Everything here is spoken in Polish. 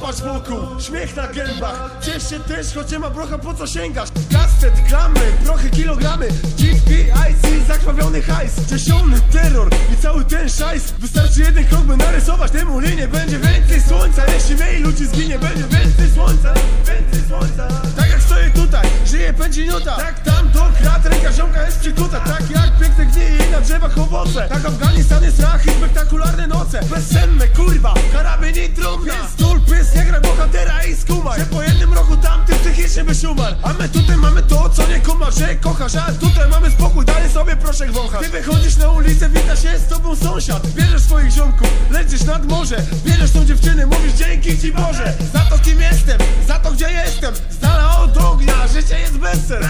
Zobacz wokół, śmiech na gębach. Ciesz się też, choć nie ma brocha, po co sięgasz? Kastet, klamy, prochy, kilogramy. GP, IC, zakrwawiony hajs. Ciesiony terror i cały ten szajs. Wystarczy jeden krok, by narysować temu linię. Będzie więcej słońca, jeśli mniej ludzi zginie. Będzie więcej słońca, więcej słońca. Tak jak stoję tutaj, żyje pędzi nuta Tak tam to krat, ręka ziomka jest przykuta. Tak jak piękne gnije i na drzewach owoce. Tak Afganistan jest rach i spektakularne byś umarł. A my tutaj mamy to, co nie kumasz, że kochasz A tutaj mamy spokój, dalej sobie proszę wąchać. Ty wychodzisz na ulicę, wita się z tobą sąsiad. Bierzesz swoich ziomków, lecisz nad morze. Bierzesz tą dziewczynę, mówisz dzięki ci Boże. Za to kim jestem, za to gdzie jestem. Z dala od ognia, życie jest bezsen